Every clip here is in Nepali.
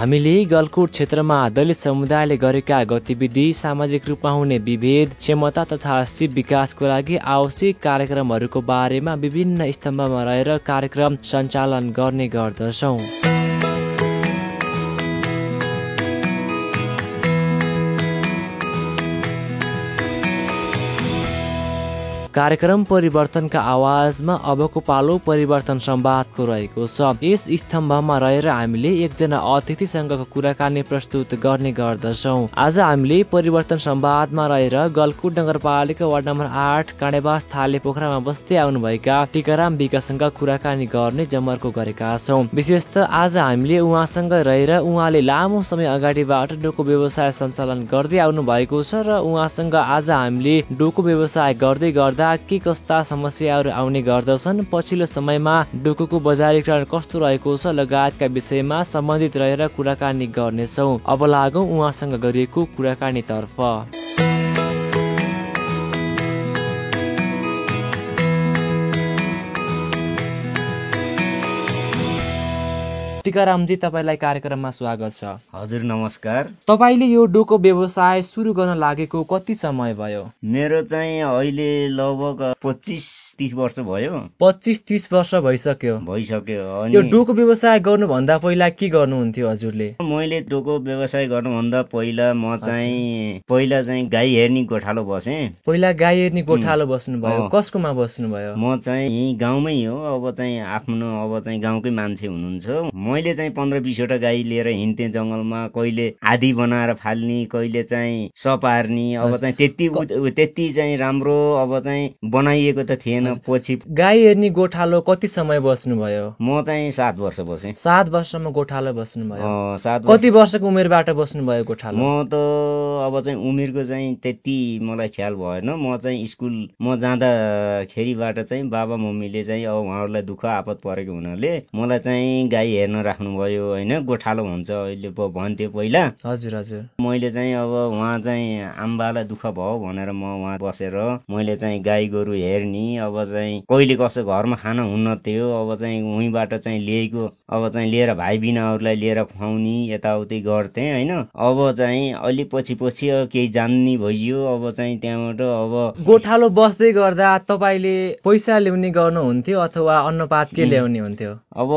हामीले गलकुट क्षेत्रमा दलित समुदायले गरेका गतिविधि सामाजिक रूपमा हुने विभेद क्षमता तथा सिप विकासको लागि आवश्यक कार्यक्रमहरूको बारेमा विभिन्न स्तम्भमा रहेर कार्यक्रम सञ्चालन गर्ने गर्दछौँ। कार्यक्रम परिवर्तनका आवाजमा अबको पालो परिवर्तन सम्वादको रहेको छ। यस स्तम्भमा रहेर हामीले एकजना अतिथिसँगको कुराकानी प्रस्तुत गर्ने गर्दछौँ। आज हामीले परिवर्तन सम्वादमा रहेर गलकुट नगरपालिका वार्ड नम्बर आठ काँडेबास थाले पोखरामा बस्दै आउनुभएका टिकाराम विकासँग कुराकानी गर्ने जमर्को गरेका छौँ। विशेष त आज हामीले उहाँसँग रहेर उहाँले लामो समय अगाडिबाट डोको व्यवसाय सञ्चालन गर्दै आउनु भएको छ र उहाँसँग आज हामीले डोको व्यवसाय गर्दै गर्दा के कस्ता समस्याहरू आउने गर्दछन्? पछिल्लो समयमा डोकोको बजारीकरण कस्तो रहेको छ लगायतका विषयमा सम्बन्धित रहेर कुराकानी गर्नेछौँ। अब लागौँ उहाँसँग गरिएको कुराकानीतर्फ। टिकारामजी तपाईँलाई कार्यक्रममा स्वागत छ। हजुर नमस्कार। तपाईँले यो डोको व्यवसाय सुरु गर्न लागेको कति समय भयो? मेरो चाहिँ अहिले लगभग पच्चिस तिस वर्ष भयो। पच्चिस तिस वर्ष भइसक्यो। भइसक्यो यो डोको व्यवसाय गर्नुभन्दा पहिला के गर्नुहुन्थ्यो हजुरले? मैले डोको व्यवसाय गर्नुभन्दा पहिला म चाहिँ पहिला चाहिँ गाई हेर्ने गोठालो बसेँ। पहिला गाई हेर्ने गोठालो बस्नुभयो। अँ। कसकोमा बस्नुभयो? म चाहिँ यहीँ गाउँमै हो अब चाहिँ आफ्नो अब चाहिँ गाउँकै मान्छे हुनुहुन्छ। मैले चाहिँ पन्ध्र बिसवटा गाई लिएर हिँड्थेँ जङ्गलमा कहिले आधी बनाएर फाल्ने कहिले चाहिँ सपार्ने अब चाहिँ त्यति त्यति चाहिँ राम्रो अब चाहिँ बनाइएको त थिएन। पछि गाई हेर्ने गोठालो कति समय बस्नुभयो? म चाहिँ सात वर्ष बसेँ। सात वर्षमा गोठालो बस्नुभयो? सात वर्ष। कति वर्षको उमेरबाट बस्नुभयो गोठालो? म त अब चाहिँ उमेरको चाहिँ त्यति मलाई ख्याल भएन। म चाहिँ स्कुल म जाँदाखेरिबाट चाहिँ बाबा मम्मीले चाहिँ अब उहाँहरूलाई दुःख आपत परेको हुनाले मलाई चाहिँ गाई हेर्न राख्नुभयो होइन? गोठालो हुन्छ अहिले भन्थ्यो पहिला। हजुर हजुर। मैले चाहिँ अब उहाँ चाहिँ आम्बालाई दुःख भयो भनेर म उहाँ बसेर मैले चाहिँ गाई गोरु हेर्ने अब चाहिँ कहिले कसो घरमा खाना हुन्न थियो अब चाहिँ उहीँबाट चाहिँ ल्याएको अब चाहिँ लिएर भाइ बिनाहरूलाई लिएर खुवाउने यताउति गर्थेँ होइन? अब चाहिँ अलि पछि पछि केही जान्ने भइयो अब चाहिँ त्यहाँबाट अब गोठालो बस्दै गर्दा तपाईँले पैसा ल्याउने गर्नुहुन्थ्यो अथवा अन्नपात के ल्याउने हुन्थ्यो? अब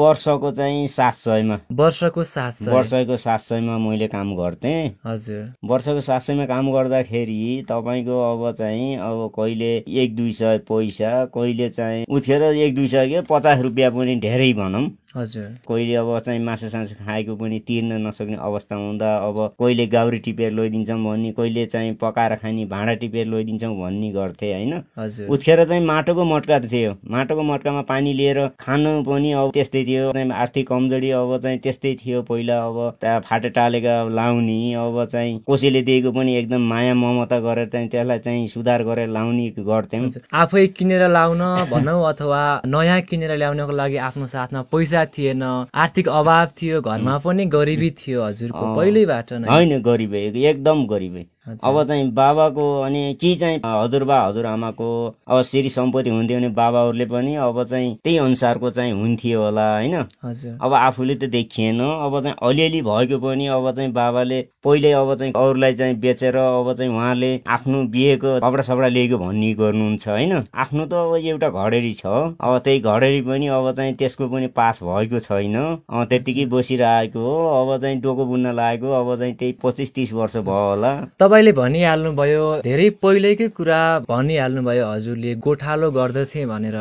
वर्षको चाहिँ सात सयमा वर्षको सात सय वर्षको सात सयमा मैले काम गर्थेँ। हजुर। वर्षको सात सयमा काम गर्दाखेरि तपाईँको अब चाहिँ अब कहिले एक दुई सय पैसा कहिले चाहिँ उतिखेर एक दुई सय के पचास रुपियाँ पनि धेरै भनौँ। हजुर। कहिले अब चाहिँ मासु सासु खाएको पनि तिर्न नसक्ने अवस्था हुँदा अब कहिले गाउरी टिपेर लैदिन्छौँ भन्ने कहिले चाहिँ पकाएर खाने भाँडा टिपेर लैदिन्छौँ भन्ने गर्थे होइन। हजुर। उत्खेर चाहिँ माटोको मटका थियो। माटोको मटकामा पानी लिएर खानु पनि अब त्यस्तै थियो। चाहिँ आर्थिक कमजोरी अब चाहिँ त्यस्तै थियो। पहिला अब त्यहाँ फाटे टालेका लाउने अब चाहिँ कसैले दिएको पनि एकदम माया ममता गरेर चाहिँ त्यसलाई चाहिँ सुधार गरेर लाउने गर्थ्यौँ। आफै किनेर लाउन भनौँ अथवा नयाँ किनेर ल्याउनको लागि आफ्नो साथमा पैसा थिएन आर्थिक अभाव थियो घरमा पनि गरिबी थियो हजुरको। पहिल्यैबाट नै होइन गरिबै एकदम गरिबै। अब चाहिँ बाबाको अनि के चाहिँ हजुरबा हजुरआमाको अब श्री सम्पत्ति हुन्थ्यो भने बाबाहरूले पनि अब चाहिँ त्यही अनुसारको चाहिँ हुन्थ्यो होला होइन? अब आफूले त देखिएन। अब चाहिँ अलिअलि भएको पनि अब चाहिँ बाबाले पहिले अब चाहिँ अरूलाई चाहिँ बेचेर अब चाहिँ उहाँले आफ्नो बिहेको कपडा सपडा लिएको भन्ने गर्नुहुन्छ होइन? आफ्नो त अब एउटा घडेरी छ। अब त्यही घडेरी पनि अब चाहिँ त्यसको पनि पास भएको छैन। अब त्यत्तिकै बसिरहेको हो। अब चाहिँ डोको बुन्न लागेको अब चाहिँ त्यही पच्चिस तिस वर्ष भयो होला। तपाईँले भनिहाल्नु भयो धेरै पहिल्यैकै कुरा भनिहाल्नु भयो हजुरले गोठालो गर्दथे भनेर।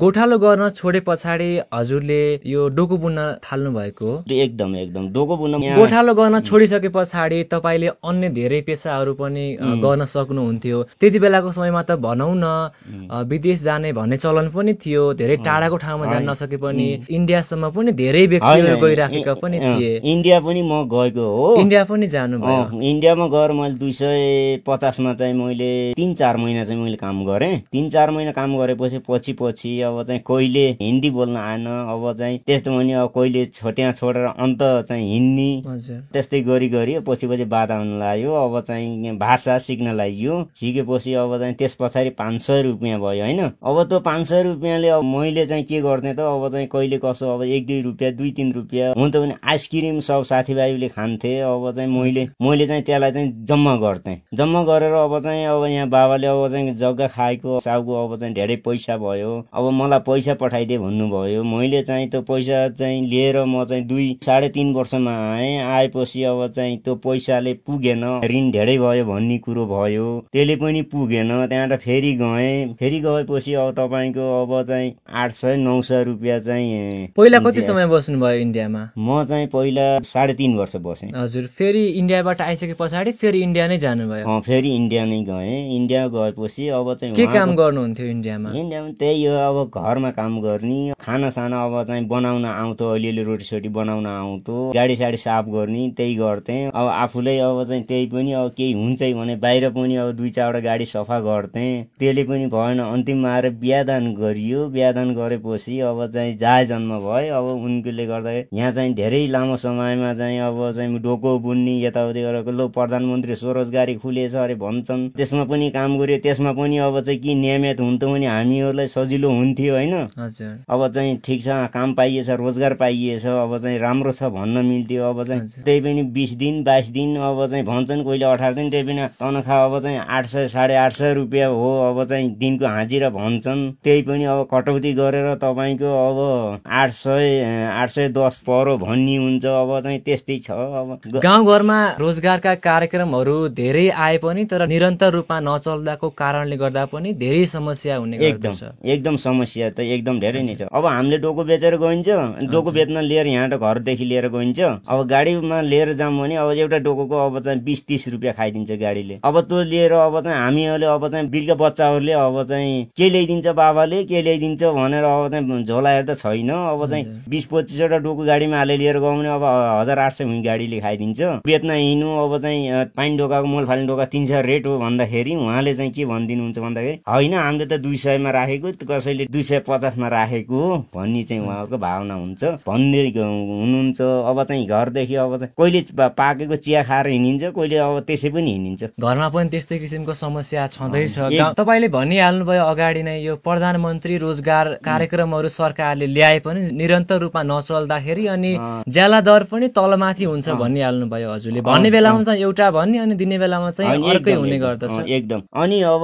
गोठालो गर्न छोडे पछाडि हजुरले यो डोको बुन्न थाल्नु भएको एकदम एकदम। डोको बुन्न गोठालो गर्न छोडिसके पछाडि तपाईँले अन्य धेरै पेसाहरू पनि गर्न सक्नुहुन्थ्यो। त्यति बेलाको समयमा त भनौँ न विदेश जाने भन्ने चलन पनि थियो धेरै टाढाको ठाउँमा जान नसके पनि इन्डियासम्म पनि धेरै व्यक्तिहरू गइराखेका पनि थिए। इन्डिया पनि म गएको हो। इन्डिया पनि जानुभयो। इन्डियामा गएर मैले दुई सय पचासमा चाहिँ मैले तिन चार महिना चाहिँ मैले काम गरेँ। तिन चार महिना काम गरेपछि पछि पछि अब चाहिँ कहिले हिन्दी बोल्न आएन अब चाहिँ त्यस्तो भने अब कहिले छो- त्यहाँ छोडेर अन्त चाहिँ हिँड्ने त्यस्तै गरी गरी पछि पछि बाधा हुन लाग्यो। अब चाहिँ भाषा सिक्न लाग्यो। सिकेपछि अब चाहिँ त्यस पछाडि पाँच सय रुपियाँ भयो होइन? अब त्यो पाँच सय रुपियाँले अब मैले चाहिँ के गर्ने त अब चाहिँ कहिले कसो अब एक दुई रुपियाँ दुई तिन रुपियाँ हुन त भने आइसक्रिम सब साथीभाइले खान्थे। अब चाहिँ मैले मैले चाहिँ त्यसलाई चाहिँ जम्मा गर्थेँ। जम्मा गरेर अब चाहिँ अब यहाँ बाबाले अब चाहिँ जग्गा खाएको साउको अब चाहिँ धेरै पैसा भयो। अब मलाई पैसा पठाइदिए भन्नुभयो। मैले चाहिँ त्यो पैसा चाहिँ लिएर म चाहिँ दुई साढे तिन वर्षमा आएँ। आएपछि अब चाहिँ त्यो पैसाले पुगेन। ऋण धेरै भयो भन्ने कुरो भयो। त्यसले पनि पुगेन। त्यहाँबाट फेरि गएँ। फेरि गएपछि अब तपाईँको अब चाहिँ आठ सय नौ सय रुपियाँ चाहिँ पहिला कति समय बस्नुभयो इन्डियामा? म चाहिँ पहिला साढे तिन वर्ष बसेँ। हजुर। फेरि इन्डियाबाट आइसके पछाडि फेरि इन्डिया नै जानुभयो। फेरि इन्डिया नै गएँ। इन्डिया गएपछि अब चाहिँ के काम गर्नुहुन्थ्यो इन्डियामा? इन्डियामा त्यही हो अब घरमा काम गर्ने। खाना साना अब चाहिँ बनाउन आउँथ्यो अलिअलि रोटी सोटी बनाउन आउँथ्यो। गाडी साडी साफ गर्ने त्यही गर्थेँ। अब आफूलाई अब चाहिँ त्यही पनि अब केही हुन्छ भने बाहिर पनि अब दुई चारवटा गाडी सफा गर्थेँ। त्यसले पनि भएन अन्तिममा आएर बिहादान गरियो। बिहादान गरेपछि अब चाहिँ जाय जन्म भयो अब उनकोले गर्दा यहाँ चाहिँ धेरै लामो समयमा चाहिँ अब चाहिँ डोको बुन्ने यताउति गरेर लो प्रधानमन्त्री स्वरोजगारी खुलेछ अरे भन्छन्। त्यसमा पनि काम गर्यो। त्यसमा पनि अब चाहिँ के नियमित हुन्थ्यो भने हामीहरूलाई सजिलो हुन्थ्यो होइन? अब चाहिँ ठिक छ काम पाइएछ रोजगार पाइएछ अब चाहिँ राम्रो छ भन्न मिल्थ्यो। अब चाहिँ। त्यही पनि बिस दिन बाइस दिन अब चाहिँ भन्छन् कहिले अठार दिन त्यही पनि तनखा अब चाहिँ आठ सय साढे आठ सय रुपियाँ हो अब चाहिँ दिनको हाजिरा भन्छन्। त्यही पनि अब कटौती गरेर तपाईँको अब आठ सय आठ सय दस परो भन्ने हुन्छ। अब चाहिँ त्यस्तै छ। अब गाउँघरमा रोजगारका कार्यक्रमहरू धेरै आए पनि तर निरन्तर रूपमा नचल्दाको कारणले गर्दा पनि धेरै समस्या हुने एकदम गर्दछ। एकदम समस्या त एकदम धेरै नै छ। अब हामीले डोको बेचेर गइन्छ डोको बेच्न लिएर यहाँ घरदेखि लिएर गइन्छ। अब गाडीमा लिएर जाऊँ भने अब एउटा डोकोको अब चाहिँ बिस तिस रुपियाँ खाइदिन्छ गाडीले। अब त्यो लिएर अब चाहिँ हामीहरूले अब चाहिँ बिलका बच्चाहरूले अब चाहिँ के ल्याइदिन्छ बाबाले के ल्याइदिन्छ भनेर अब चाहिँ झोलाएर त छैन। अब चाहिँ बिस पच्चिसवटा डोको गाडीमा हालेर लिएर गयो भने अब हजार आठ सय हुने गाडीले खाइदिन्छ। बेच्न हिँड्नु अब चाहिँ पानी डोकाको मोल फाल्ने डोका तिन सय रेट हो भन्दाखेरि उहाँले चाहिँ के भनिदिनुहुन्छ भन्दाखेरि होइन हामीले त दुई सयमा राखेको कसैले दुई सय पचासमा राखेको हो भन्ने चाहिँ उहाँहरूको भावना हुन्छ। भन्दै हुनुहुन्छ। अब चाहिँ घरदेखि अब चाहिँ कहिले पाकेको चिया खाएर हिँडिन्छ कहिले अब त्यसै पनि हिँडिन्छ। घरमा पनि त्यस्तै किसिमको समस्या छँदैछ। तपाईँले भनिहाल्नुभयो अगाडि नै यो प्रधानमन्त्री रोजगार कार्यक्रमहरू सरकारले ल्याए पनि निरन्तर रूपमा नचल्दाखेरि अनि ज्याला दर पनि तलमाथि हुन्छ भनिहाल्नु भयो हजुरले। भन्ने बेलामा चाहिँ एउटा भन्ने अनि दिने बेलामा चाहिँ अर्कै हुने गर्दछ। एकदम। अनि अब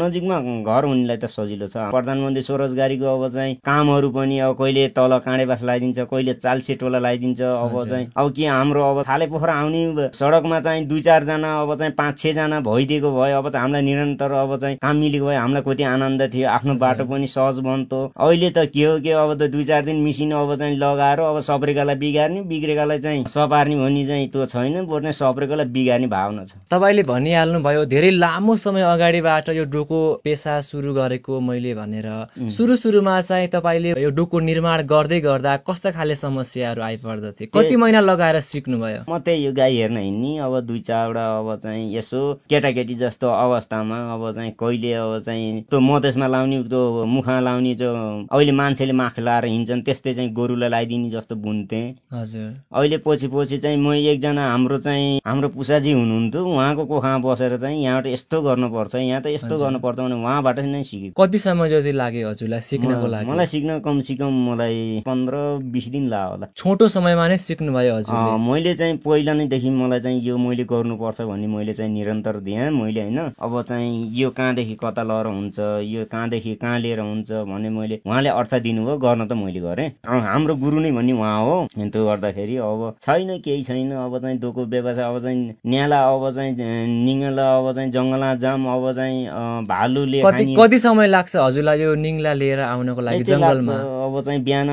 नजिकमा घर हुनेलाई त सजिलो छ। प्रधानमन्त्री स्वरोजगारीको अब चाहिँ कामहरू पनि अब कहिले तल काँडे बास लगाइदिन्छ कहिले चाल्से टोला लगाइदिन्छ अब। चाहिँ अब के हाम्रो अब थाले पोखरा आउने सडकमा चाहिँ दुई चारजना अब चाहिँ पाँच छजना भइदिएको भयो अब चाहिँ हामीलाई निरन्तर अब चाहिँ काम मिलेको भयो हामीलाई कति आनन्द थियो। आफ्नो बाटो पनि सहज बन्थ्यो। अहिले त के हो के अब त दुई चार दिन मिसिन अब चाहिँ लगाएर अब सप्रेकालाई बिगार्ने बिग्रेकालाई चाहिँ सपार्ने भन्ने चाहिँ त्यो छैन। बरु चाहिँ सप्रेकोलाई बिगार्ने भावना छ। तपाईँले भनिहाल्नु भयो धेरै लामो समय अगाडिबाट यो डोको पेसा सुरु गरेको मैले भनेर। सुरु सुरुमा चाहिँ तपाईँले यो डोको निर्माण गर्दै गर्दा कस्ता खाले समस्याहरू आइपर्दथे? कति महिना लगाएर सिक्नुभयो? म त्यही यो गाई हेर्न हिँड्ने अब दुई चारवटा अब चाहिँ यसो केटाकेटी जस्तो अवस्थामा अब चाहिँ कहिले अब चाहिँ त्यो मधेसमा लाउने त्यो मुखमा लाउने जो अहिले मान्छेले माख लाएर हिँड्छन् त्यस्तै चाहिँ गोरुलाई लगाइदिने जस्तो बुन्थेँ। हजुर। अहिले पछि पछि चाहिँ म एकजना हाम्रो चाहिँ हाम्रो पुसाजी हुनुहुन्थ्यो। उहाँको कोखामा बसेर चाहिँ यहाँबाट यस्तो गर्नुपर्छ यहाँ त यस्तो गर्नुपर्छ भने उहाँबाट नै सिकेको। कति समय जति लाग्यो हजुरलाई सिक्नको लागि? मलाई सिक्न कमसेकम मलाई पन्ध्र बिस दिन लाग्यो होला। छोटो समयमा नै सिक्नुभयो हजुरले? अँ, मैले चाहिँ पहिला नैदेखि मलाई चाहिँ यो मैले गर्नुपर्छ भन्ने मैले चाहिँ निरन्तर दिएँ मैले होइन अब चाहिँ यो कहाँदेखि कता लहर हुन्छ यो कहाँदेखि कहाँ लिएर हुन्छ भन्ने मैले उहाँले अर्थ दिनुभयो गर्न त मैले गरेँ। हाम्रो गुरु नै भन्ने उहाँ हो। त्यो गर्दाखेरि अब छैन केही छैन। अब चाहिँ दोको व्यवसाय अब चाहिँ न्याला अब चाहिँ अँ, निङ्गला अब चाहिँ जङ्गलमा जाम अब चाहिँ भालुले कति समय लाग्छ हजुरलाई यो निङ्ला लिएर आउनको लागि जङ्गलमा? अब चाहिँ बिहान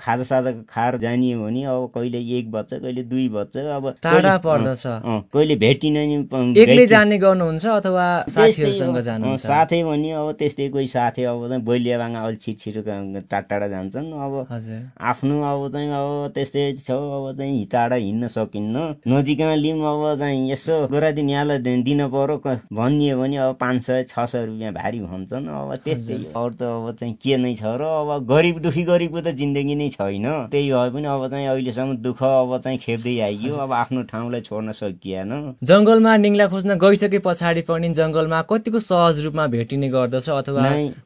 खाजा साजा खाएर जाने हो भने अब कहिले एक बज्छ कहिले दुई बज्छ अब टाढा पर्दछ। कहिले भेटिन एक्लै जाने गर्नुहुन्छ अथवा साथीहरूसँग अँ, साथै भने अब त्यस्तै कोही साथी अब चाहिँ बैलियाबाङ अलि छिट छिटो टाढा टाढा जान्छन्। अब आफ्नो अब चाहिँ अब त्यस्तै छ अब चाहिँ टाढा हिँड्न सकिन्न। नजिकमा लिउँ अब चाहिँ यसो गोरादिन यहाँलाई दिन पर्यो भनियो भने अब पाँच सय छ सय रुपियाँ भारी भन्छन् अब त्यस्तै। अरू त अब चाहिँ के नै छ र अब गरिब दुखी गरिबको त जिन्दगी नै छैन। त्यही भए पनि अब चाहिँ अहिलेसम्म दुःख अब चाहिँ खेप्दै आइयो अब आफ्नो ठाउँलाई छोड्न सकिएन। जङ्गलमा निङ्ला खोज्न गइसके पछाडि पनि जङ्गलमा कतिको सहज रूपमा भेटिने गर्दछ अथवा।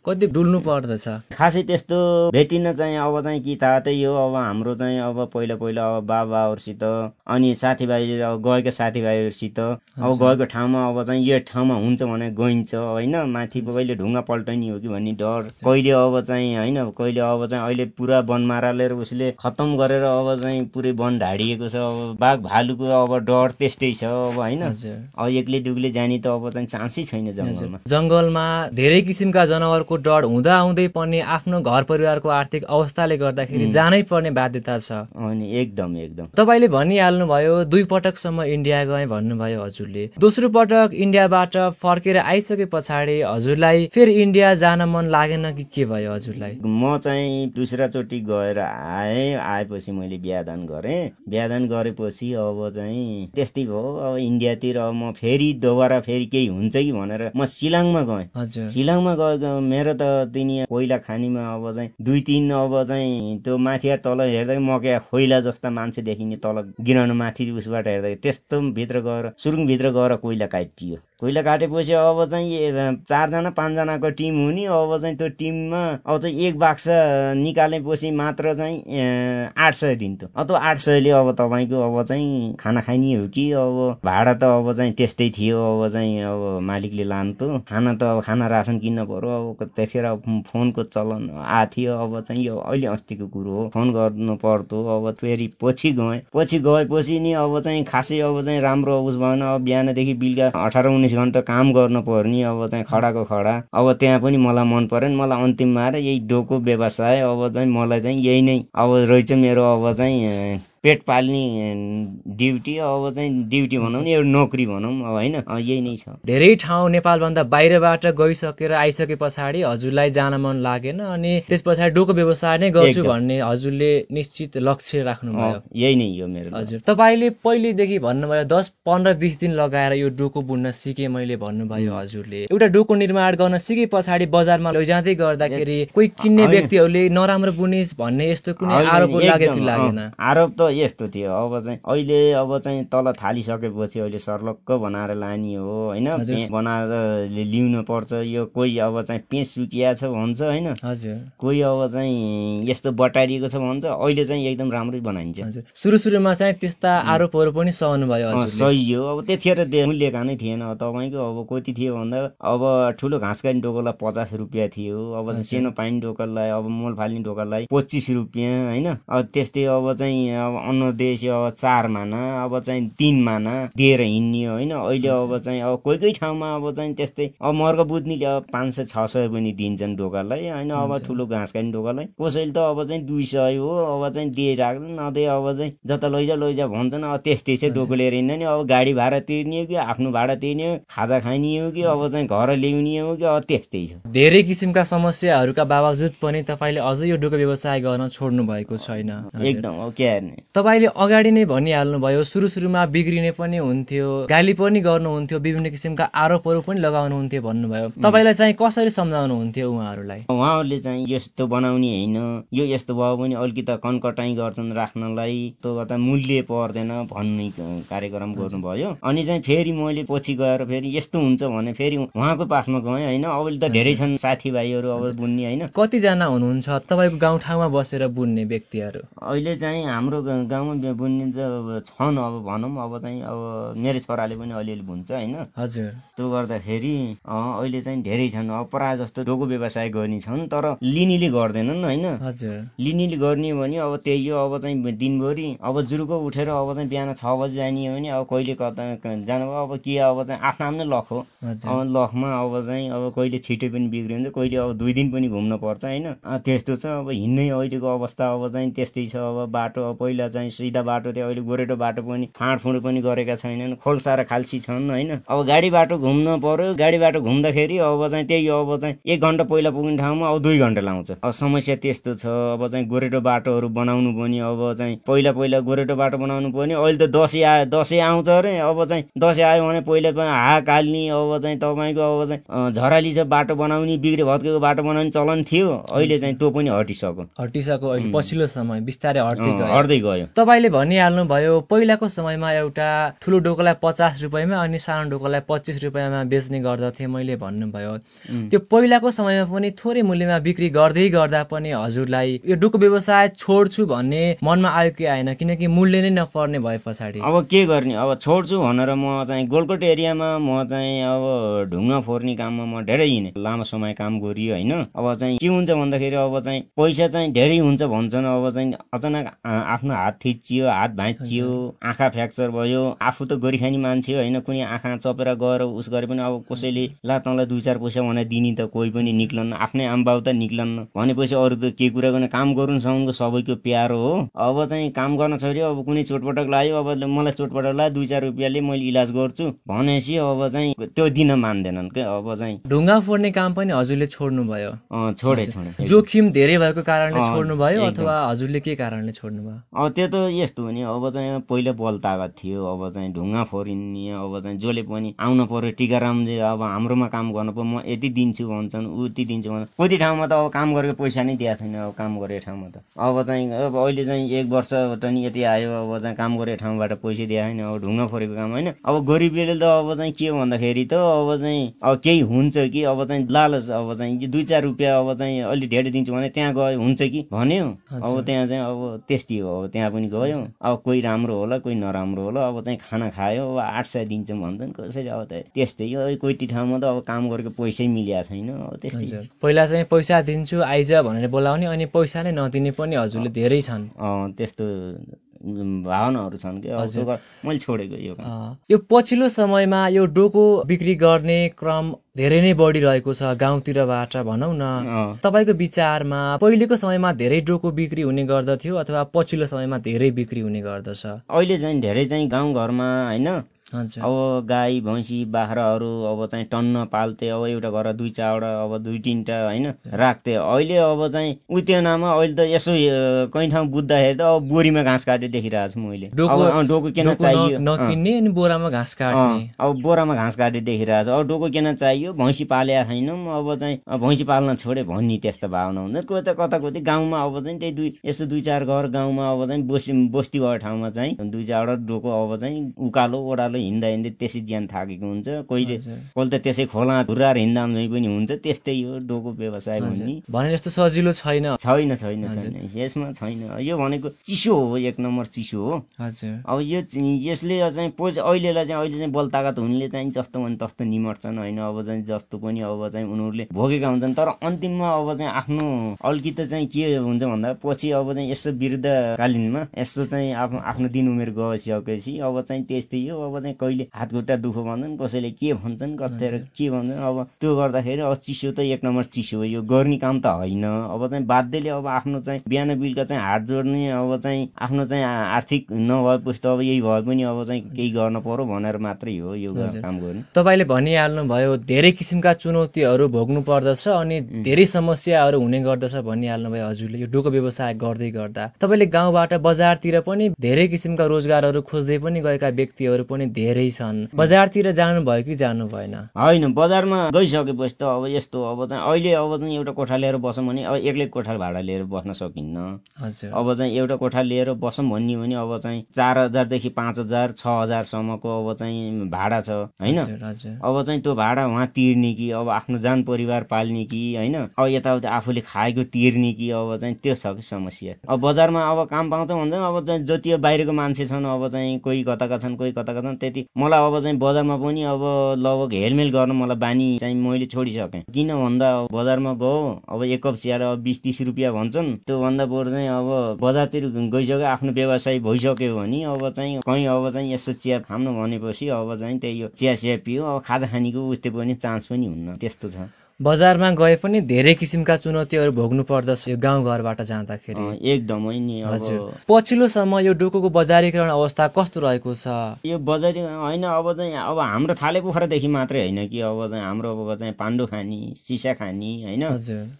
कति डुल्नु पर्दछ? खासै त्यस्तो भेटिन चाहिँ अब चाहिँ कि थाहा त्यही हो। अब हाम्रो चाहिँ अब पहिला पहिला अब बाबाहरूसित अनि साथीभाइ गएका साथीभाइहरूसित अब गएको ठाउँमा अब चाहिँ यो ठाउँमा हुन्छ भने गइन्छ होइन? माथि कहिले ढुङ्गा पल्टाइने हो कि भन्ने डर। कहिले अब चाहिँ होइन? कहिले अब चाहिँ अहिले पुरा वन मारालेर उसले खतम गरेर अब चाहिँ पुरै वन ढाडिएको छ। अब बाघ भालुको अब डर त्यस्तै छ अब होइन? अब एक्लै दुग्लै जाने त अब चाहिँ चान्सै छैन जङ्गलमा। जङ्गलमा धेरै किसिमका जनावरको डर हुँदा हुँदै पनि आफ्नो घर परिवारको आर्थिक अवस्थाले गर्दाखेरि जानै पर्ने बाध्यता छ। अनि एकदम एकदम। तपाईँले भनिहाल्नुभयो दुई पटकसम्म इन्डिया गए भन्नुभयो हजुरले। दोस्रो पटक इन्डियाबाट फर्केर आइसके पछाडि हजुरलाई फेरि इन्डिया जान मन लागेन कि के भयो हजुरलाई? म चाहिँ दोस्रा चोटि गएर आएँ आएपछि मैले बिहादान गरेँ। बिहादान गरेपछि अब चाहिँ त्यस्तै भयो। अब इन्डियातिर म फेरि दोबारा फेरि केही हुन्छ कि भनेर म सिलाङमा गएँ। हजुर। सिलाङमा गएको मेरो त तिनी कोइला खानीमा अब चाहिँ दुई तिन अब चाहिँ त्यो माथि तल हेर्दा मकै खोइला जस्ता मान्छे देखिने तल गिराउनु माथि उसबाट हेर्दा त्यस्तो भित्र गएर सुरुङभित्र गएर कोइला काटियो कोइला काटेपछि अब चाहिँ चारजना पाँचजनाको टिम हुने अब चाहिँ त्यो टिममा अब चाहिँ एक बाक्स निकालेपछि मात्र चाहिँ आठ सय दिन्थ्यो। अब त्यो आठ सयले अब तपाईँको अब चाहिँ खाना खाने हो कि अब भाडा त अब चाहिँ त्यस्तै थियो अब चाहिँ अब मालिकले लान्थ्यो। खाना त अब खाना रासन किन्न पर्यो अब त्यतिखेर फोनको चलन आएको थियो अब चाहिँ यो अहिले अस्तिको कुरो हो। फोन गर्नु पर्थ्यो अब फेरि पछि गएँ। पछि गएपछि नि अब चाहिँ खासै अब चाहिँ राम्रो उस भएन। अब बिहानदेखि बेलुका अठार उन्नाइस घन्टा काम गर्नु पर्ने अब चाहिँ खडाको खडा। अब त्यहाँ पनि मलाई मन परेन। मलाई अन्तिममा आएर यही डोको व्यवसाय अब चाहिँ मलाई चाहिँ यही नै। अब रहेछ मेरो अब चाहिँ पेट पाल्ने ड्युटी अब चाहिँ ड्युटी भनौँ न एउटा नोकरी भनौँ अब होइन यही नै छ। धेरै ठाउँ नेपालभन्दा बाहिरबाट गइसकेर आइसके पछाडि हजुरलाई जान मन लागेन अनि त्यस पछाडि डोको व्यवसाय नै गर्छु। भन्ने हजुरले निश्चित लक्ष्य राख्नुभयो। यही नै हो मेरो हजुर तपाईँले पहिलेदेखि भन्नुभयो दस पन्ध्र बिस दिन लगाएर यो डोको बुन्न सिकेँ मैले भन्नुभयो हजुरले। एउटा डोको निर्माण गर्न सिके पछाडि बजारमा लैजाँदै गर्दाखेरि कोही किन्ने व्यक्तिहरूले नराम्रो बुनिस भन्ने यस्तो कुनै आरोप एकदम, लाग्यो कि अँ, लागेन। आरोप त यस्तो थियो। अब चाहिँ अहिले अब चाहिँ तल थालिसकेपछि अहिले सर्लक्क बनाएर लाने हो होइन? बनाएर लिनु पर्छ यो कोही अब चाहिँ पेस्ट सुकिया छ भन्छ होइन? हजुर। कोही अब चाहिँ यस्तो बटारिएको छ भन्छ। अहिले चाहिँ एकदम राम्रै बनाइन्छ। सुरु सुरुमा चाहिँ त्यस्ता आरोपहरू पनि सहनु भयो सही हो। अब त्यतिखेर मूल्यका नै थिएन। तपाईँको अब कति थियो भन्दा अब ठुलो घाँस काट्ने ढोकालाई पचास रुपियाँ थियो। अब सानो पानी ढोकालाई अब मोल फाल्ने ढोकालाई पच्चिस रुपियाँ होइन? अब त्यस्तै अब चाहिँ अब अन्य देश अब चार माना अब चाहिँ तिन माना दिएर हिँड्ने होइन? अहिले अब चाहिँ अब कोही कोही ठाउँमा अब चाहिँ त्यस्तै अब मर्ग बुझ्नेले अब पाँच सय छ सय पनि दिन्छन् ढोकालाई होइन? अब ठुलो घाँस काट्ने ढोकालाई। कसैले त अब चाहिँ दुई सय हो अब चाहिँ दिइराख्दैन नदिए अब चाहिँ जता लैजा लैजा भन्छन् अब त्यस्तै चाहिँ डोको लिएर हिँड्ने नि अब गाडी भाडा तिर्ने हो कि? आफ्नो भाडा तिर्ने हो खाजा खाने हो कि? अब चाहिँ घर ल्याउने हो कि? अब त्यस्तै छ। धेरै किसिमका समस्याहरूका बावजुद पनि तपाईँले अझै यो डोको व्यवसाय गर्न छोड्नु भएको छैन। एकदम अब के हेर्ने? तपाईँले अगाडि नै भनिहाल्नु भयो सुरु सुरुमा बिग्रिने पनि हुन्थ्यो गाली पनि गर्नुहुन्थ्यो विभिन्न किसिमका आरोपहरू पनि लगाउनुहुन्थ्यो भन्नुभयो। तपाईँलाई चाहिँ कसरी सम्झाउनुहुन्थ्यो उहाँहरूलाई? उहाँहरूले चाहिँ यस्तो बनाउने होइन। यो यस्तो भयो भने अलिकति कनकटाइ गर्छन् राख्नलाई त्यो गर्दा मूल्य पर्दैन भन्ने कार्यक्रम गर्नुभयो। अनि चाहिँ फेरि मैले पछि गएर फेरि यस्तो हुन्छ भने फेरि उहाँको पासमा गएँ होइन। अहिले त धेरै छन् साथीभाइहरू अब बुन्ने होइन। कतिजना हुनुहुन्छ? तपाईँको गाउँठाउँमा बसेर बुन्ने व्यक्तिहरू? अहिले चाहिँ हाम्रो गाउँमा बुन्ने त अब छन् अब भनौँ अब चाहिँ अब मेरो छोराले पनि अलिअलि बुन्छ होइन। हजुर। त्यो गर्दाखेरि अहिले चाहिँ धेरै छन् अब प्रायः जस्तो डोको व्यवसाय गर्ने छन् तर लिनेले गर्दैनन् होइन। हजुर। लिनेले गर्ने भने अब त्यही हो अब चाहिँ दिनभरि अब जुरुको उठेर अब चाहिँ बिहान छ बजी जाने हो भने अब कहिले कता जानुभयो अब के अब चाहिँ आफ्नो आफ्नो लख हो। लखमा अब चाहिँ अब कहिले छिटो पनि बिग्रिन्छ कहिले अब दुई दिन पनि घुम्न पर्छ होइन। त्यस्तो छ अब हिँड्नै अहिलेको अवस्था अब चाहिँ त्यस्तै छ अब बाटो अब पहिला चाहिँ सिधा बाटो थियो अहिले गोरेटो बाटो पनि फाँडफुँड पनि गरेका छैनन् खोल्सा र खाल्सी छन् होइन? अब गाडी बाटो घुम्न पर्यो। गाडी बाटो घुम्दाखेरि अब चाहिँ त्यही अब चाहिँ एक घन्टा पहिला पुग्ने ठाउँमा अब दुई घन्टा लाउँछ। अब समस्या त्यस्तो छ अब चाहिँ गोरेटो बाटोहरू बनाउनु पनि अब चाहिँ पहिला पहिला गोरेटो बाटो बनाउनु पनि अहिले त दसैँ आयो दसैँ आउँछ अरे। अब चाहिँ दसैँ आयो भने पहिला पनि हाक हाल्ने अब चाहिँ तपाईँको अब चाहिँ झराली चाहिँ बाटो बनाउने बिग्रे भत्केको बाटो बनाउने चलन थियो। अहिले चाहिँ त्यो पनि हटिसक्यो। हटिसक्यो अहिले पछिल्लो समय बिस्तारै हट्दै गयो। गयो तपाईँले भनिहाल्नु भयो पहिलाको समयमा एउटा ठुलो डोकोलाई पचास रुपियाँमा अनि सानो डोकोलाई पच्चिस रुपियाँमा बेच्ने गर्दथे मैले भन्नुभयो। त्यो पहिलाको समयमा पनि थोरै मूल्यमा बिक्री गर्दै गर्दा पनि हजुरलाई यो डोको व्यवसाय छोड्छु भन्ने मनमा आयो कि आएन किनकि मूल्य नै नपर्ने भए पछाडि। अब के गर्ने? अब छोड्छु भनेर म चाहिँ गोलकोट एरियामा म चाहिँ अब ढुङ्गा फोर्ने काममा म धेरै हिँडेँ। लामो समय काम गरियो होइन? अब चाहिँ के हुन्छ भन्दाखेरि अब चाहिँ पैसा चाहिँ धेरै हुन्छ भन्छन्। अब चाहिँ अचानक आफ्नो हात थिचियो हात भाँचियो आँखा फ्र्याक्चर भयो। आफू त गरिखाने मान्छे होइन कुनै आँखा चपेर गएर उस गरे पनि अब कसैले ला तँलाई दुई चार पैसा भनेर दिने त कोही पनि निक्लन्न आफ्नै आमबाउ त निक्लन्न भनेपछि अरू त के कुरा गर्ने काम गरूनसम्मको सबैको प्यारो हो। अब चाहिँ काम गर्न छोड्यो अब कुनै चोटपटक लाग्यो अब मलाई चोटपटक लाग्यो दुई चार रुपियाँले मैले इलाज गर्छु। भनेपछि अब चाहिँ त्यो दिन मान्दैनन् के अब चाहिँ। ढुङ्गा फोड्ने काम पनि हजुरले छोड्नु भयो छोडे छोडे। जोखिम धेरै भएको कारणले छोड्नु भयो। अथवा हजुरले के कारणले छोड्नु भयो त्यो त यस्तो हो नि अब चाहिँ पहिला बल तागत थियो अब चाहिँ ढुङ्गा फोरिने अब चाहिँ जसले पनि आउनु पर्यो टिकारामले अब हाम्रोमा काम गर्नु पर्यो म यति दिन्छु भन्छन् उति दिन्छु भन्छ कति ठाउँमा त अब काम गरेको पैसा नै दिएको छैन अब काम गरेको ठाउँमा त। अब चाहिँ अब अहिले चाहिँ एक वर्ष नि यति आयो अब चाहिँ काम गरेको ठाउँबाट पैसा दिएको छैन अब ढुङ्गा फोरेको काम होइन। अब गरिबीले त अब चाहिँ के भन्दाखेरि त अब चाहिँ अब केही हुन्छ कि अब चाहिँ लालच अब चाहिँ दुई चार रुपियाँ अब चाहिँ अलिक धेरै दिन्छु भने त्यहाँ गयो हुन्छ कि भन्यो। अब त्यहाँ चाहिँ अब त्यस्तै हो अब त्यहाँ पनि गयो। अब कोही राम्रो होला कोही नराम्रो होला अब चाहिँ खाना खायो अब आठ सय दिन्छौँ भन्छन् कसरी अब त त्यस्तै हो। कोही ठाउँमा त अब काम गरेको पैसै मिलेको छैन अब त्यस्तै। पहिला चाहिँ पैसा दिन्छु आइज भनेर बोलाउने अनि पैसा नै नदिने पनि हजुरले धेरै छन्। त्यस्तो भावनाहरू छन् कि? मैले छोडेको यो यो पछिल्लो समयमा यो डोको बिक्री गर्ने क्रम धेरै नै बढिरहेको छ गाउँतिरबाट भनौँ न। तपाईँको विचारमा पहिलेको समयमा धेरै डोको बिक्री हुने गर्दथ्यो अथवा पछिल्लो समयमा धेरै बिक्री हुने गर्दछ? अहिले चाहिँ धेरै चाहिँ गाउँघरमा होइन अब गाई भैँसी बाख्राहरू अब चाहिँ टन्न पाल्थे अब एउटा घर दुई चारवटा अब दुई तिनवटा होइन राख्थे। अहिले अब चाहिँ उ त्यो नाममा अहिले त यसो कहीँ ठाउँ बुझ्दाखेरि त अब बोरीमा घाँस काट्यो देखिरहेको छु मैले डोको- अब अँ, डोको किन चाहियो? नकिन्ने अनि बोरामा घाँस काट्ने। अब बोरामा घाँस काट्यो देखिरहेको छ। अब डोको किन चाहियो? भैँसी पालेका छैनौँ अब चाहिँ भैँसी पाल्न छोडे भन्ने त्यस्तो भावना हुन्छ कोही त कता कति गाउँमा अब चाहिँ त्यही दुई यसो दुई चार घर गाउँमा अब चाहिँ बस्ती बस्ती भएको ठाउँमा चाहिँ दुई चारवटा डोको अब चाहिँ उकालो ओह्रालो हिँड्दा हिँड्दै त्यसै ज्यान थाकेको हुन्छ। कोहीले हजुर। कोही त त्यसै खोला धुराएर हिँड्दा पनि हुन्छ। त्यस्तै हो डोको व्यवसाय भन्ने। भने जस्तो सजिलो छैन। छैन छैन छैन। यसमा छैन। यो भनेको चिसो हो एक नम्बर चिसो हो। हजुर। अब यो यसले चाहिँ पोज अहिलेलाई चाहिँ अहिले चाहिँ बल तागत हुनेले चाहिँ जस्तो भने तस्तो निमट्छन् होइन। अब चाहिँ जस्तो पनि अब चाहिँ उनीहरूले भोगेका हुन्छन्। तर अन्तिममा अब चाहिँ आफ्नो अलिकति चाहिँ के हुन्छ भन्दा पछि अब चाहिँ यसो वृद्धकालीनमा यसो चाहिँ आफ्नो आफ्नो दिन उमेर गइसकेपछि अब चाहिँ त्यस्तै हो। अब चाहिँ कहिले हात खुट्टा दुःख भन्छन् कसैले के भन्छन् कतिखेर के भन्छन्। अब त्यो गर्दाखेरि अब चिसो त एक नम्बर चिसो हो। यो गर्ने काम त होइन। अब चाहिँ बाध्यले अब आफ्नो चाहिँ बिहान बेलुका चाहिँ हात जोड्ने अब चाहिँ आफ्नो चाहिँ आर्थिक नभएपछि त अब यही भए पनि अब चाहिँ केही गर्न पर्यो भनेर मात्रै हो यो काम गर्ने। तपाईँले भनिहाल्नु भयो धेरै किसिमका चुनौतीहरू भोग्नु पर्दछ अनि धेरै समस्याहरू हुने गर्दछ भनिहाल्नु भयो हजुरले। यो डोको व्यवसाय गर्दै गर्दा। तपाईँले गाउँबाट बजारतिर पनि धेरै किसिमका रोजगारहरू खोज्दै पनि गएका व्यक्तिहरू पनि धेरै छन्। बजारतिर जानु भयो कि जानु भएन? होइन बजारमा गइसकेपछि त अब यस्तो अब चाहिँ अहिले अब चाहिँ एउटा कोठा लिएर बसौँ भने अब एक्लै कोठा भाडा लिएर बस्न सकिन्न। हजुर। अब चाहिँ एउटा कोठा लिएर बसौँ भन्ने भने अब चाहिँ चार हजारदेखि पाँच हजार छ हजारसम्मको अब चाहिँ भाडा छ होइन? अब चाहिँ त्यो भाडा उहाँ तिर्ने कि अब आफ्नो जान परिवार पाल्ने कि होइन? अब यताउता आफूले खाएको तिर्ने कि अब चाहिँ त्यो छ कि समस्या। अब बजारमा अब काम पाउँछ भन्छ अब चाहिँ जति बाहिरको मान्छे छन् अब चाहिँ कोही कताका छन् कोही कताका छन् त्यति। मलाई अब चाहिँ बजारमा पनि अब लगभग हेलमेल गर्न मलाई बानी चाहिँ मैले छोडिसकेँ। किन भन्दा बजारमा गयो अब एक कप चिया अब बिस तिस रुपियाँ भन्छन्। त्योभन्दा बरु चाहिँ अब बजारतिर गइसक्यो आफ्नो व्यवसाय भइसक्यो भने अब चाहिँ कहीँ अब चाहिँ यसो चिया खानु भनेपछि अब चाहिँ त्यही हो। चिया चिया पियो अब खाजा खानेको उस्तै पनि चान्स पनि हुन्न। त्यस्तो छ। बजारमा गए पनि धेरै किसिमका चुनौतीहरू भोग्नु पर्दछ यो गाउँघरबाट जाँदाखेरि। अँ, एकदमै नि हजुर। पछिल्लो समय यो डोकोको बजारीकरण अवस्था कस्तो रहेको छ? यो बजारी होइन अब चाहिँ अब हाम्रो थाले पोखरादेखि मात्रै होइन कि अब चाहिँ हाम्रो अब चाहिँ पाण्डु खानी सिसा खानी होइन?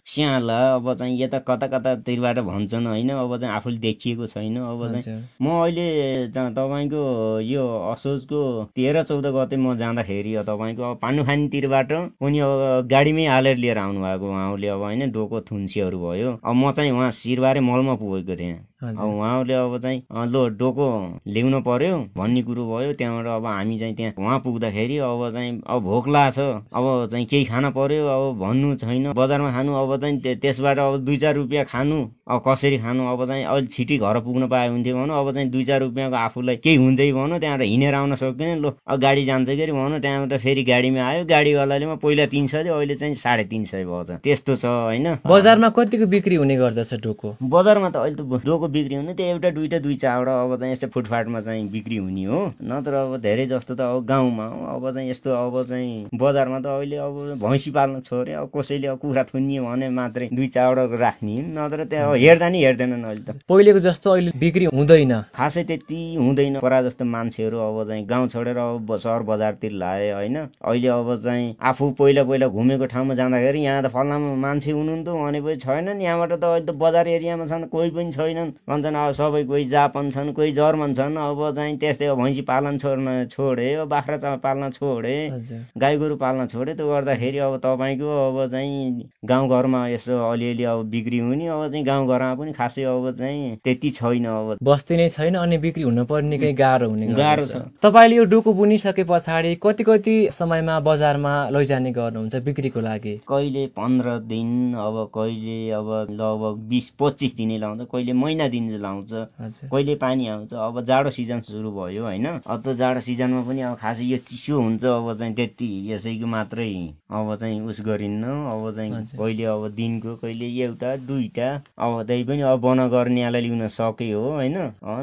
स्याला अब चाहिँ यता कता कतातिरबाट भन्छन् होइन? अब चाहिँ आफूले देखिएको छैन अब चाहिँ म अहिले तपाईँको यो असोजको तेह्र चौध गते म जाँदाखेरि तपाईँको अब पाण्डुखानीतिरबाट पनि अब गाडीमै हालेर लिएर आउनु भएको उहाँहरूले। अब होइन डोको थुन्सीहरू भयो। अब म चाहिँ उहाँ शिरबारे मलमा पुगेको थिएँ। उहाँहरूले अब चाहिँ लो डोको ल्याउनु पर्यो भन्ने कुरो भयो। त्यहाँबाट अब हामी चाहिँ त्यहाँ उहाँ पुग्दाखेरि अब चाहिँ अब भोक लाग्छ। अब चाहिँ केही खान पर्यो अब भन्नु छैन। बजारमा खानु अब चाहिँ त्य- त्यसबाट अब दुई चार रुपियाँ खानु। अब कसरी खानु? अब चाहिँ अहिले छिटी घर पुग्न पाए हुन्थ्यो भनौँ। अब चाहिँ दुई चार रुपियाँको आफूलाई केही हुन्छै भनौँ। त्यहाँबाट हिँडेर आउन सक्दैन। लो अब गाडी जान्छ कि भनौँ। त्यहाँबाट फेरि गाडीमा आयो। गाडीवालाले म पहिला तिन सय अहिले चाहिँ साढे तिन सय भएछ। त्यस्तो छ होइन। बजारमा कतिको बिक्री हुने गर्दछ डोको? बजारमा त अहिले त डोको बिक्री हुने त्यो एउटा दुइटा दुई चारवटा अब चाहिँ यस्तो फुटफाटमा चाहिँ बिक्री हुने हो। नत्र अब धेरै जस्तो त अब गाउँमा हो। अब चाहिँ यस्तो अब चाहिँ बजारमा त अहिले अब भैँसी पाल्न छोडे अब कसैले अब कुखुरा थुनियो भने मात्रै दुई चारवटा राख्ने। नत्र त्यहाँ अब हेर्दा नि हेर्दैनन् अहिले त। पहिलेको जस्तो अहिले बिक्री हुँदैन। खासै त्यति हुँदैन। परा जस्तो मान्छेहरू अब चाहिँ गाउँ छोडेर अब सहर बजारतिर लाए होइन? अहिले अब चाहिँ आफू पहिला पहिला घुमेको ठाउँमा जाँदाखेरि यहाँ त फल्नामा मान्छे हुनुहुन्थ्यो भनेपछि छैनन्। यहाँबाट त अहिले त बजार एरियामा छन् कोही पनि छैनन्। भन्छन् अब सबै कोही जापान छन् कोही जर्मन छन् अब चाहिँ त्यस्तै अब भैँसी पालन छोड्न छोडे अब बाख्रा पाल्न छोडे गाई गोरु पाल्न छोडे त्यो गर्दाखेरि अब तपाईँको अब चाहिँ गाउँघरमा यसो अलिअलि अब बिक्री हुने अब चाहिँ गाउँघरमा पनि खासै अब चाहिँ त्यति छैन अब बस्ती नै छैन अनि बिक्री हुन पनि निकै गाह्रो हुने गाह्रो। छ। तपाईँले यो डोको बुनिसके पछाडि कति कति समयमा बजारमा लैजाने गर्नुहुन्छ बिक्रीको लागि कहिले पन्ध्र दिन अब कहिले अब लगभग बिस पच्चिस दिनै लाउँछ कहिले महिना दिन लाउँछ। कहिले पानी आउँछ? अब जाडो सिजन सुरु भयो होइन। अब त्यो जाडो सिजनमा पनि अब खासै यो चिसो हुन्छ अब चाहिँ त्यति यसैको मात्रै अब चाहिँ उस गरिन्न। अब चाहिँ। कहिले अब दिनको कहिले एउटा दुईटा अब त्यही पनि अब बन गर्नेलाई लिन सक्यो हो होइन?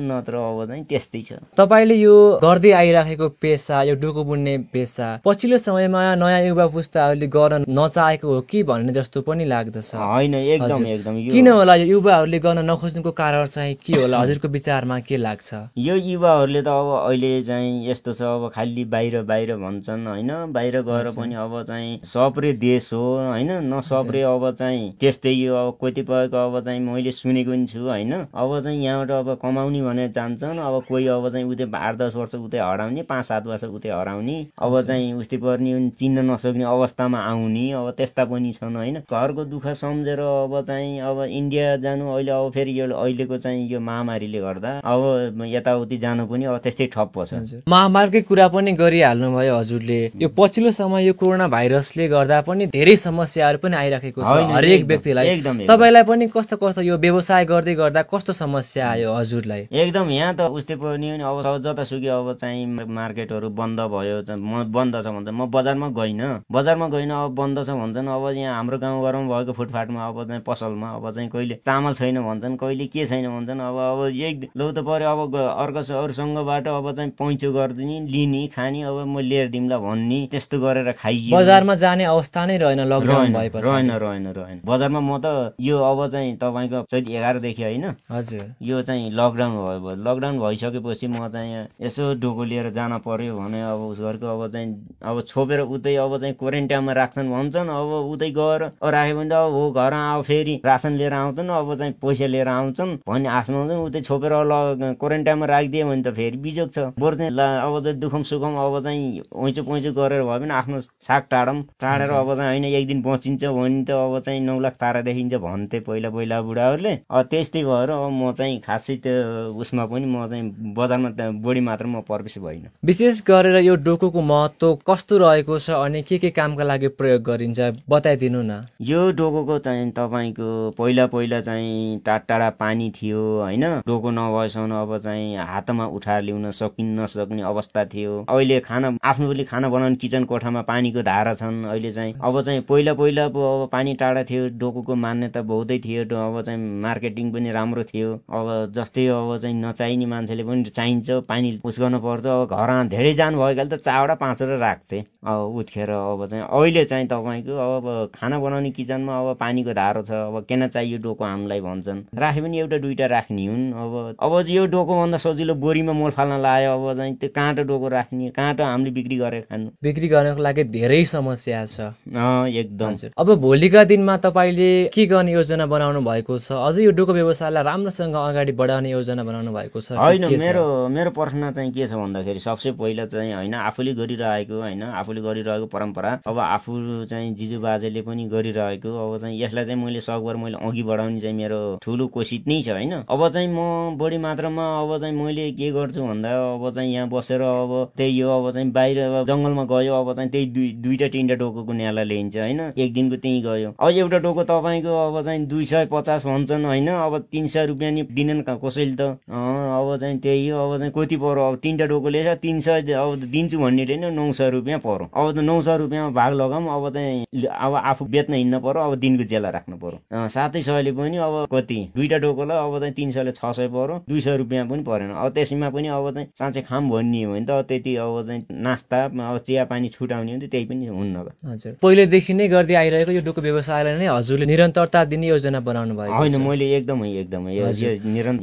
नत्र अब चाहिँ त्यस्तै छ। तपाईँले यो गर्दै आइराखेको पेसा यो डोको बुन्ने पेसा पछिल्लो समयमा नयाँ युवा पुस्ताहरूले गर्न नचाहेको हो कि भन्ने जस्तो पनि लाग्दछ। होइन एकदम। एकदम। किन होला युवाहरूले गर्न नखोज्नुको कारण? चाहिँ के होला? हजुरको विचारमा के लाग्छ? यो युवाहरूले त अब अहिले चाहिँ यस्तो छ अब खालि बाहिर बाहिर भन्छन् होइन? बाहिर गएर पनि अब चाहिँ सप्रे देश हो होइन? नसप्रे अब चाहिँ त्यस्तै यो अब कतिपयको अब चाहिँ मैले सुनेको पनि छु होइन? अब चाहिँ यहाँबाट अब कमाउने भनेर जान्छन् अब कोही अब चाहिँ उतै आठ दस वर्ष उतै हराउने पाँच सात वर्ष उतै हराउने अब चाहिँ उस्तै पर्ने चिन्न नसक्ने अवस्थामा आउने अब त्यस्ता पनि छन् होइन? घरको दुःख सम्झेर अब चाहिँ अब इन्डिया जानु अहिले अब फेरि यो अहिलेको चाहिँ यो महामारीले गर्दा अब यताउति जानु पनि अब त्यस्तै ठप्प छ। हजुर। महामारीकै कुरा पनि गरिहाल्नु भयो हजुरले। यो पछिल्लो समय यो कोरोना भाइरसले गर्दा पनि धेरै समस्याहरू पनि आइराखेको छ हरेक व्यक्तिलाई। एकदम। तपाईँलाई पनि कस्तो कस्तो यो व्यवसाय गर्दै गर्दा कस्तो समस्या आयो हजुरलाई? एकदम यहाँ त उस्तै पनि अब जतासुकै अब चाहिँ मार्केटहरू बन्द भयो म बन्द छ भन्छ म बजारमा गइनँ। बजारमा गइनँ अब बन्द छ भन्छन् अब यहाँ हाम्रो गाउँघरमा भएको फुटपाटमा अब चाहिँ पसलमा अब चाहिँ कहिले चामल छैन भन्छन् कहिले के छैन भन्छन् अब अब एक लौ त पऱ्यो अब अर्को अरूसँगबाट अब चाहिँ पैँचो गरिदिने लिने खाने अब म लिएर दिउँला भन्ने त्यस्तो गरेर खाइयो बजारमा जाने अवस्था नै रहेन लकडाउन रहेन भएपछि। रहेन रहेन रहेन। बजारमा म त यो अब चाहिँ तपाईँको चैत एघारदेखि होइन? हजुर। यो चाहिँ लकडाउन भयो लकडाउन भइसकेपछि म चाहिँ यहाँ यसो डोको लिएर जान पर्यो भने अब उस घरको अब चाहिँ अब छोपेर उतै अब चाहिँ क्वारेन्टाइनमा राख्छन् भन्छन्। अब उतै गएर राख्यो भने त अब हो घर आऊ फेरि रासन लिएर आउँछन्। अब चाहिँ पैसा लिएर आउँछन्। भन्ने आशमा हुन्छन् उतै छोपेर ल क्वारेन्टाइनमा राखिदियो भने त फेरि बिजोग छ। बरु चाहिँ ला अब चाहिँ दुखम सुखम अब चाहिँ ओइचो पैँचो गरेर भयो भने आफ्नो साग टाढम टाढेर अब चाहिँ होइन एक दिन बचिन्छ भने त अब चाहिँ नौ लाख तारा देखिन्छ भन्थे पहिला पहिला बुढाहरूले। अब त्यस्तै भएर अब म चाहिँ खासै त्यो उसमा पनि म चाहिँ बजारमा त बढी मात्र म प्रवेश भइनँ विशेष गरेर यो डोकोको महत्व कस्तो रहेको छ अनि के के कामका लागि प्रयोग गरिन्छ बताइदिनु न। यो डोकोको चाहिँ तपाईँको पहिला पहिला चाहिँ टाढा टाढा पानी थियो होइन? डोको नभएसम्म अब चाहिँ हातमा उठाएर ल्याउन सकिन्न नसक्ने अवस्था थियो। अहिले खाना पनि खाना बनाउने किचन कोठामा पानीको धारा छन्। अहिले चाहिँ अब चाहिँ पहिला पहिला पो अब पानी टाढा थियो डोकोको मान्यता बहुतै थियो अब चाहिँ मार्केटिङ पनि राम्रो थियो। अब जस्तै अब चाहिँ नचाहिने मान्छेले पनि चाहिन्छ पानी उस गर्नु पर्छ। अब घरमा धेरै जानु भएकोले त चारवटा पाँचवटा राख्थे। अब उठेर अब चाहिँ अहिले चाहिँ तपाईँको अब खाना बनाउने किचनमा अब पानीको धारो छ। अब किन चाहियो डोको हामीलाई भन्छन्। राखे पनि एउटा दुइटा राख्ने हुन्। अब अब यो डोकोभन्दा सजिलो बोरीमा मोल फाल्न लायो अब चाहिँ त्यो काँटो डोको राख्ने काँटो हामीले बिक्री गरेर खानु। बिक्री गर्नको लागि धेरै समस्या छ। एकदम। अब भोलिका दिनमा तपाईँले के गर्ने योजना बनाउनु भएको छ? अझै यो डोको व्यवसायलाई राम्रोसँग अगाडि बढाउने योजना बनाउनु भएको छ होइन? मेरो मेरो प्रश्न चाहिँ के छ भन्दाखेरि सबसे पहिला चाहिँ होइन आफूले गरिरहेको होइन आफूले गरिरहेको परम्परा अब आफू चाहिँ जिजु बाजेले पनि गरिरहेको अब चाहिँ यसलाई चाहिँ मैले सकभर मैले अघि बढाउने चाहिँ मेरो ठुलो कोसिस नै छ। होइन? अब चाहिँ म बढी मात्रामा अब चाहिँ मैले के गर्छु भन्दा अब चाहिँ यहाँ बसेर अब त्यही हो अब चाहिँ बाहिर जङ्गलमा गयो अब चाहिँ त्यही दुई दुईवटा तिनवटा डोकोको न्याला ल्याइन्छ होइन? एक दिनको त्यहीँ गयो। अब एउटा डोको तपाईँको अब चाहिँ दुई सय पचास भन्छन् होइन? अब तिन सय रुपियाँ नि दिनेन् कसैले त? अब चाहिँ त्यही हो अब चाहिँ कति पर्यो? अब तिनवटा डोको लिएछ तिन सय अब दिन्छु भन्ने रहेन नौ सय रुपियाँ पर्यो। अब त नौ सय रुपियाँमा भाग लगाऊँ अब चाहिँ अब आफू बेच्न हिँड्न पर्यो अब दिनको जेला राख्नु पर्यो। सातै सयले पनि अब कति? दुईवटा डोकोलाई अब चाहिँ तिन सयले छ सय पर्यो दुई सय रुपियाँ पनि परेन। अब त्यसमा पनि अब चाहिँ साँच्चै खाम भन्ने हो भने त त्यति अब चाहिँ नास्ता अब चिया पानी छुटाउने हो भने त त्यही पनि हुन्न त। हजुर। पहिलेदेखि नै गर्दै आइरहेको यो डोको व्यवसायलाई नै हजुरले निरन्तरता दिने योजना बनाउनु भएको होइन मैले एकदमै एकदमै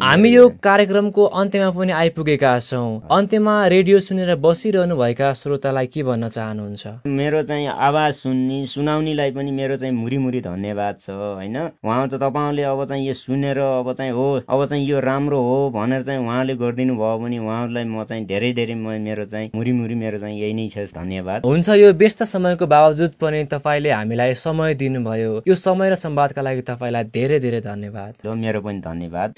हामी यो कार्यक्रमको अन्त्यमा पनि आइपुगेका छौँ। अन्त्यमा रेडियो सुनेर बसिरहनु भएका श्रोतालाई के भन्न चाहनुहुन्छ? मेरो चाहिँ आवाज सुन्ने सुनाउनेलाई पनि मेरो चाहिँ मुरी मुरी धन्यवाद छ होइन? उहाँ त तपाईँले अब चाहिँ यो सुनेर अब चाहिँ हो अब चाहिँ यो राम्रो हो भनेर चाहिँ उहाँले गरिदिनु भयो भने उहाँहरूलाई म चाहिँ धेरै धेरै म मेरो चाहिँ मुरी मुरी मेरो चाहिँ यही नै छ धन्यवाद। हुन्छ यो व्यस्त समयको बावजुद पनि तपाईँले हामीलाई समय दिनुभयो। यो समय र संवादका लागि तपाईँलाई धेरै धेरै धन्यवाद। मेरो पनि धन्यवाद।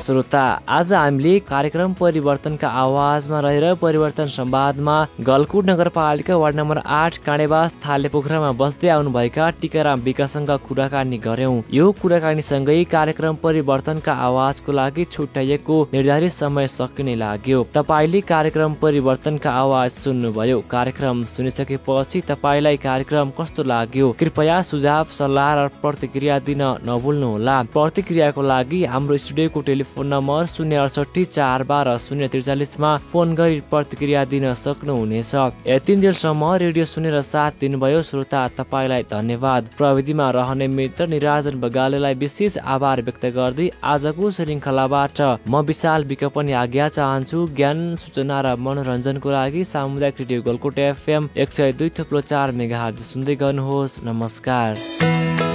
श्रोता आज हामीले कार्यक्रम परिवर्तनका आवाजमा रहेर परिवर्तन संवादमा गलकुट नगरपालिका वार्ड नम्बर आठ काँडेबास थाले पोखरामा बस्दै आउनुभएका टिकाराम विकाससँग कुराकानी गर्यौं। यो कुराकानीसँगै कार्यक्रम परिवर्तनका आवाजको लागि छुट्याइएको निर्धारित समय सकिने लाग्यो। तपाईँले कार्यक्रम परिवर्तनका आवाज सुन्नुभयो। कार्यक्रम सुनिसकेपछि तपाईँलाई कार्यक्रम कस्तो लाग्यो? कृपया सुझाव सल्लाह र प्रतिक्रिया दिन नभुल्नुहोला। प्रतिक्रियाको लागि हाम्रो स्टुडियोको टेलिफोन फोन नम्बर शून्य अडसठी चार बाह्र शून्य त्रिचालिसमा फोन गरी प्रतिक्रिया दिन सक्नुहुनेछ। यतिन्जेलसम्म रेडियो सुनेर साथ दिनुभयो श्रोता तपाईँलाई धन्यवाद। प्रविधिमा रहने मित्र निराजन बगालेलाई विशेष आभार व्यक्त गर्दै आजको श्रृङ्खलाबाट म विशाल विक पनि आज्ञा चाहन्छु। ज्ञान सूचना र मनोरञ्जनको लागि सामुदायिक रेडियो गोलकोट एफएम एक सय दुई थुप्रो चार मेगा सुन्दै गर्नुहोस्। नमस्कार।